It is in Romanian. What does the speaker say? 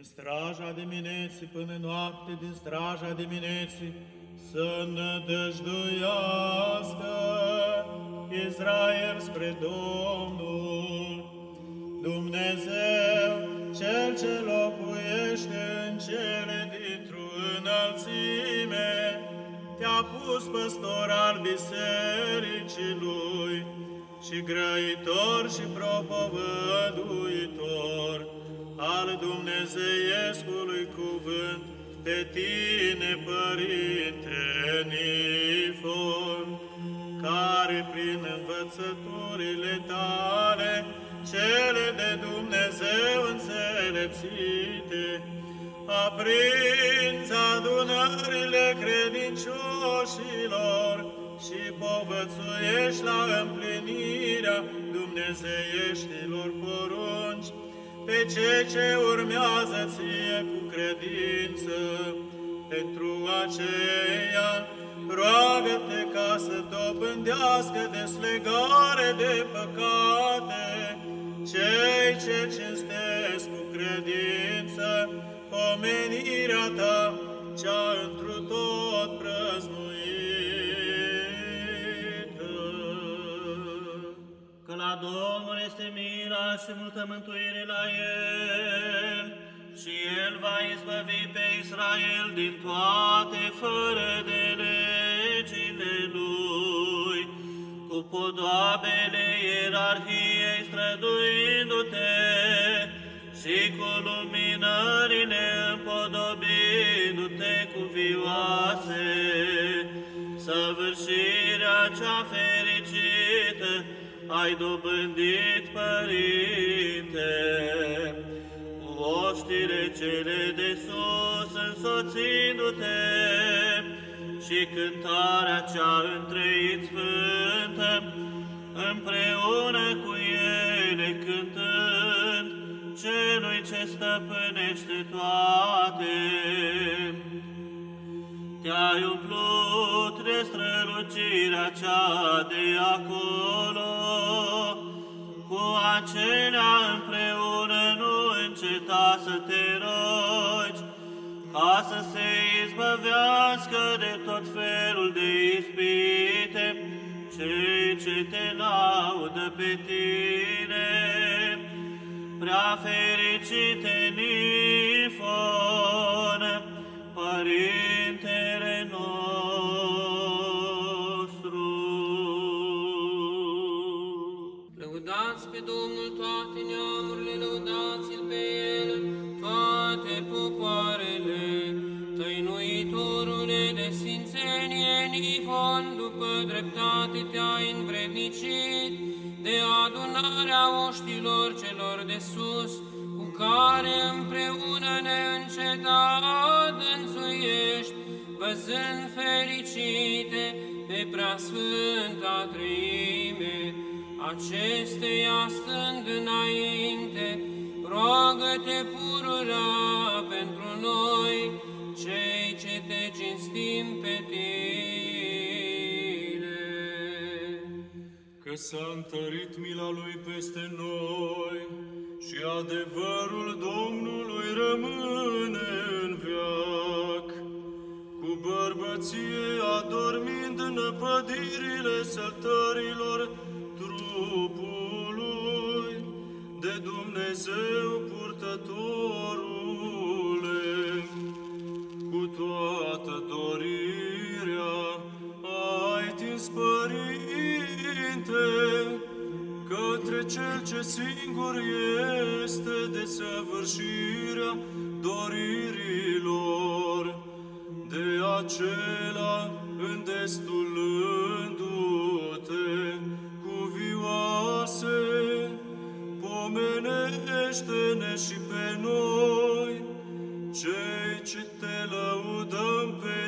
din straja dimineții până noapte, din straja dimineții, să nădăjduiască Israel spre Domnul. Dumnezeu, Cel ce locuiește în cele dintr-o înălțime, te-a pus păstor al bisericii Lui și grăitor și propovăduitor al Dumnezeiescului cuvânt, pe tine, Părinte Nifon, care prin învățăturile tale, cele de Dumnezeu înțelepțite, aprinți adunările credincioșilor și povățuiești la împlinirea dumnezeieștilor porunci, pe cei ce urmează ție cu credință. Pentru aceea, roagă-te ca să dobândească deslegare de păcate, cei ce cinstesc cu credință pomenirea ta, cea întru tot și multă mântuire la El, și El va izbăvi pe Israel din toate fără de legile Lui, cu podoabele ierarhiei străduindu-te și cu luminările împodobindu-te cu vioase, săvârșirea ai dobândit, Părinte, cu oștile cele de sus însoțindu-te și cântarea cea întreit sfântă, împreună cu ele cântând celui ce stăpânește toate. Te-ai umplut de strălucirea cea de acolo, cu acelea împreună nu înceta să te rogi, ca să se izbăvească de tot felul de ispite, cei ce te laudă pe tine. Prea fericite Nifon, pe Domnul toate neamurile, lăudați-L pe El, toate popoarele, tăinuitorule de sfințenie, Nifon, după dreptate te-ai învrednicit, de adunarea oștilor celor de sus, cu care împreună neîncetat înțuiești, văzând fericite pe preasfânta treime, acesteia stând înainte, roagă-te pururea pentru noi, cei ce te cinstim pe tine. Că s-a întărit mila Lui peste noi și adevărul Domnului rămâne în veac. Cu bărbăție adormind în năpădirile săltărilor Dumnezeu purtătorule, cu toată dorirea ai tins, Părinte, către Cel ce singur este de săvârșirea doririlor, de acela miluiește-ne și pe noi, cei ce te lăudăm pe